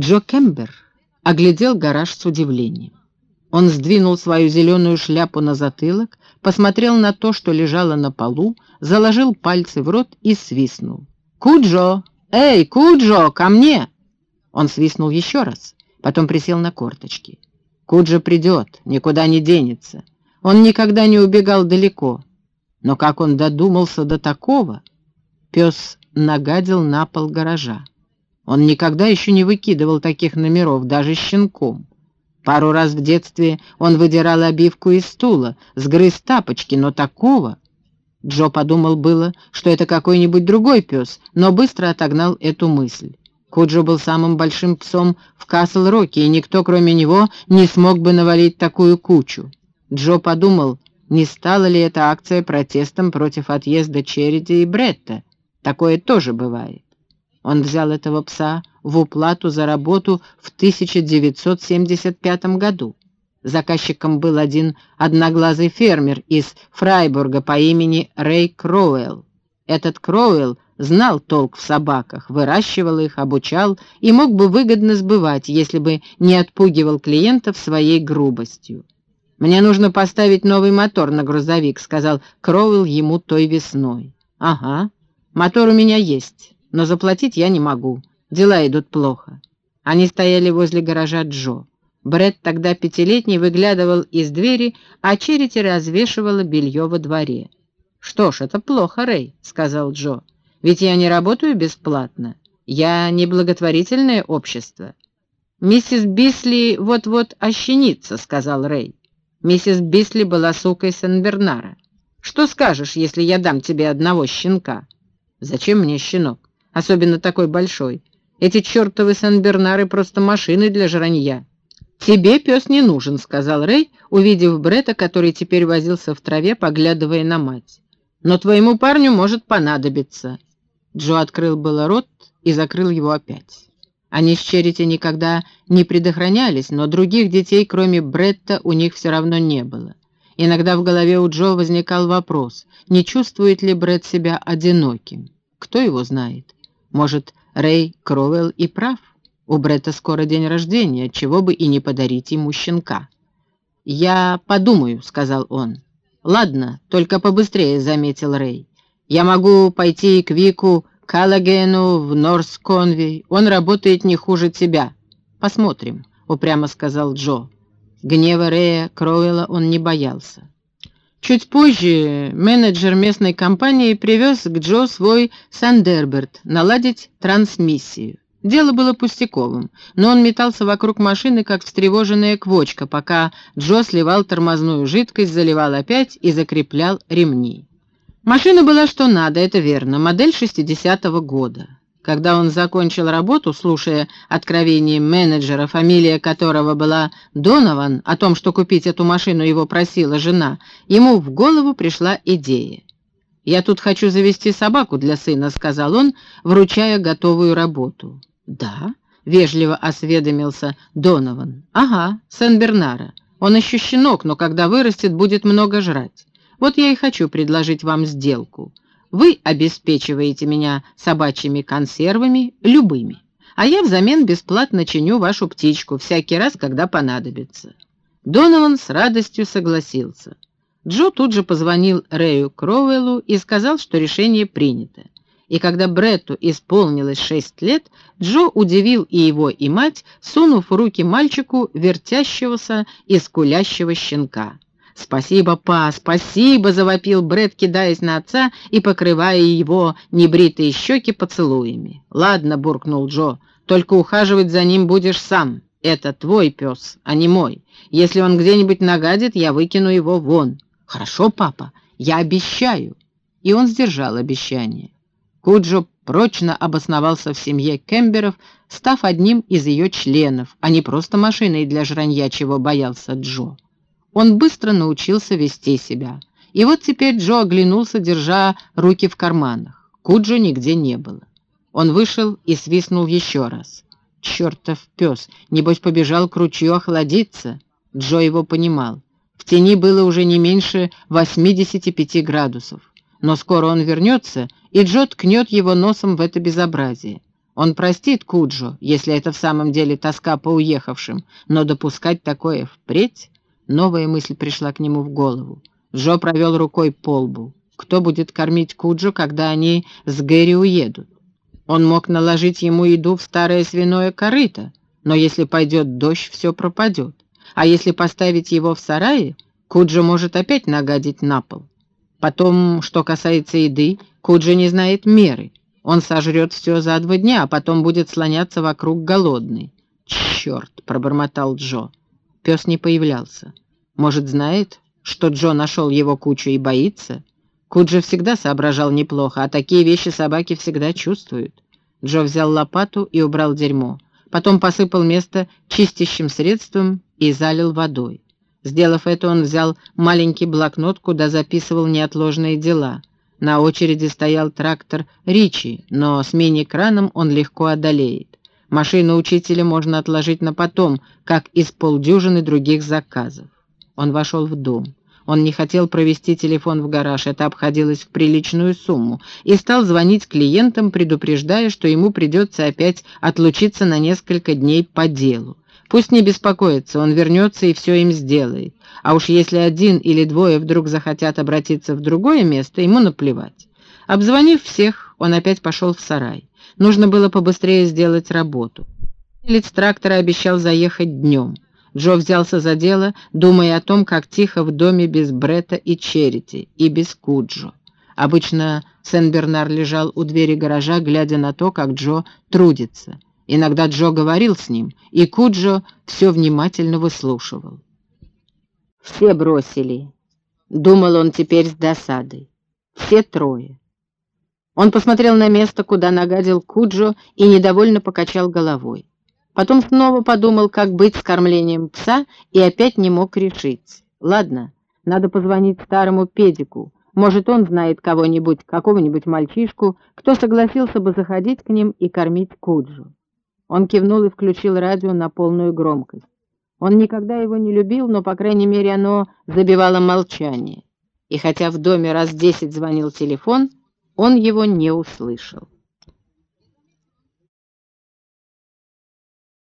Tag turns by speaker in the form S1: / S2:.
S1: Джо Кембер оглядел гараж с удивлением. Он сдвинул свою зеленую шляпу на затылок, посмотрел на то, что лежало на полу, заложил пальцы в рот и свистнул. «Куджо! Эй, Куджо, ко мне!» Он свистнул еще раз, потом присел на корточки. Куджо придет, никуда не денется. Он никогда не убегал далеко. Но как он додумался до такого? Пес нагадил на пол гаража. Он никогда еще не выкидывал таких номеров, даже щенком. Пару раз в детстве он выдирал обивку из стула, сгрыз тапочки, но такого... Джо подумал было, что это какой-нибудь другой пес, но быстро отогнал эту мысль. Куджо был самым большим псом в Касл-Роке, и никто, кроме него, не смог бы навалить такую кучу. Джо подумал, не стала ли эта акция протестом против отъезда Череди и Бретта. Такое тоже бывает. Он взял этого пса в уплату за работу в 1975 году. Заказчиком был один одноглазый фермер из Фрайбурга по имени Рэй Кроуэлл. Этот Кроуэлл знал толк в собаках, выращивал их, обучал и мог бы выгодно сбывать, если бы не отпугивал клиентов своей грубостью. «Мне нужно поставить новый мотор на грузовик», — сказал Кроуэлл ему той весной. «Ага, мотор у меня есть, но заплатить я не могу. Дела идут плохо». Они стояли возле гаража Джо. Бред тогда пятилетний выглядывал из двери, а Черити развешивала белье во дворе. «Что ж, это плохо, Рэй», — сказал Джо. «Ведь я не работаю бесплатно. Я не благотворительное общество». «Миссис Бисли вот-вот ощенится», — сказал Рэй. Миссис Бисли была сукой Сен-Бернара. «Что скажешь, если я дам тебе одного щенка?» «Зачем мне щенок? Особенно такой большой. Эти чертовы Сен-Бернары просто машины для жранья». «Тебе пес не нужен», — сказал Рэй, увидев Брета, который теперь возился в траве, поглядывая на мать. «Но твоему парню может понадобиться». Джо открыл было рот и закрыл его опять. Они с Черити никогда не предохранялись, но других детей, кроме Бретта, у них все равно не было. Иногда в голове у Джо возникал вопрос, не чувствует ли Бретт себя одиноким. Кто его знает? Может, Рэй Кроуэлл и прав? У Бретта скоро день рождения, чего бы и не подарить ему щенка. «Я подумаю», — сказал он. «Ладно, только побыстрее», — заметил Рэй. «Я могу пойти к Вику Каллагену в Норс-Конви. Он работает не хуже тебя. Посмотрим», — упрямо сказал Джо. Гнева Рэя Кроуэлла он не боялся. Чуть позже менеджер местной компании привез к Джо свой Сандерберт наладить трансмиссию. Дело было пустяковым, но он метался вокруг машины, как встревоженная квочка, пока Джо сливал тормозную жидкость, заливал опять и закреплял ремни. Машина была что надо, это верно, модель 60-го года. Когда он закончил работу, слушая откровение менеджера, фамилия которого была Донован, о том, что купить эту машину его просила жена, ему в голову пришла идея. «Я тут хочу завести собаку для сына», — сказал он, вручая готовую работу. «Да?» — вежливо осведомился Донован. «Ага, Сен-Бернара. Он еще щенок, но когда вырастет, будет много жрать. Вот я и хочу предложить вам сделку. Вы обеспечиваете меня собачьими консервами, любыми, а я взамен бесплатно чиню вашу птичку всякий раз, когда понадобится». Донован с радостью согласился. Джо тут же позвонил Рэю Кроуэллу и сказал, что решение принято и когда Бретту исполнилось шесть лет, Джо удивил и его, и мать, сунув руки мальчику вертящегося и скулящего щенка. «Спасибо, па, спасибо!» — завопил Бред, кидаясь на отца и покрывая его небритые щеки поцелуями. «Ладно», — буркнул Джо, — «только ухаживать за ним будешь сам. Это твой пес, а не мой. Если он где-нибудь нагадит, я выкину его вон». «Хорошо, папа, я обещаю». И он сдержал обещание. Куджо прочно обосновался в семье Кемберов, став одним из ее членов, а не просто машиной для жранья, чего боялся Джо. Он быстро научился вести себя. И вот теперь Джо оглянулся, держа руки в карманах. Куджо нигде не было. Он вышел и свистнул еще раз. «Чертов пес! Небось, побежал к ручью охладиться!» Джо его понимал. В тени было уже не меньше 85 градусов. Но скоро он вернется, и Джо ткнет его носом в это безобразие. Он простит Куджо, если это в самом деле тоска по уехавшим, но допускать такое впредь... Новая мысль пришла к нему в голову. Джо провел рукой по лбу. Кто будет кормить Куджо, когда они с Гэри уедут? Он мог наложить ему еду в старое свиное корыто, но если пойдет дождь, все пропадет. А если поставить его в сарае, Куджо может опять нагадить на пол. Потом, что касается еды, Куджо не знает меры. Он сожрет все за два дня, а потом будет слоняться вокруг голодный. «Черт!» — пробормотал Джо. Пес не появлялся. Может, знает, что Джо нашел его кучу и боится? Куджи всегда соображал неплохо, а такие вещи собаки всегда чувствуют. Джо взял лопату и убрал дерьмо. Потом посыпал место чистящим средством и залил водой. Сделав это, он взял маленький блокнот, куда записывал неотложные дела. На очереди стоял трактор Ричи, но с мини-краном он легко одолеет. Машину учителя можно отложить на потом, как из полдюжины других заказов. Он вошел в дом. Он не хотел провести телефон в гараж, это обходилось в приличную сумму, и стал звонить клиентам, предупреждая, что ему придется опять отлучиться на несколько дней по делу. Пусть не беспокоится, он вернется и все им сделает. А уж если один или двое вдруг захотят обратиться в другое место, ему наплевать. Обзвонив всех, он опять пошел в сарай. Нужно было побыстрее сделать работу. Лиц трактора обещал заехать днем. Джо взялся за дело, думая о том, как тихо в доме без Брета и Черити, и без Куджо. Обычно Сен-Бернар лежал у двери гаража, глядя на то, как Джо трудится. Иногда Джо говорил с ним, и Куджо все внимательно выслушивал. «Все бросили», — думал он теперь с досадой. «Все трое». Он посмотрел на место, куда нагадил Куджо, и недовольно покачал головой. Потом снова подумал, как быть с кормлением пса, и опять не мог решить. Ладно, надо позвонить старому педику. Может, он знает кого-нибудь, какого-нибудь мальчишку, кто согласился бы заходить к ним и кормить Куджу. Он кивнул и включил радио на полную громкость. Он никогда его не любил, но, по крайней мере, оно забивало молчание. И хотя в доме раз десять звонил телефон, он его не услышал.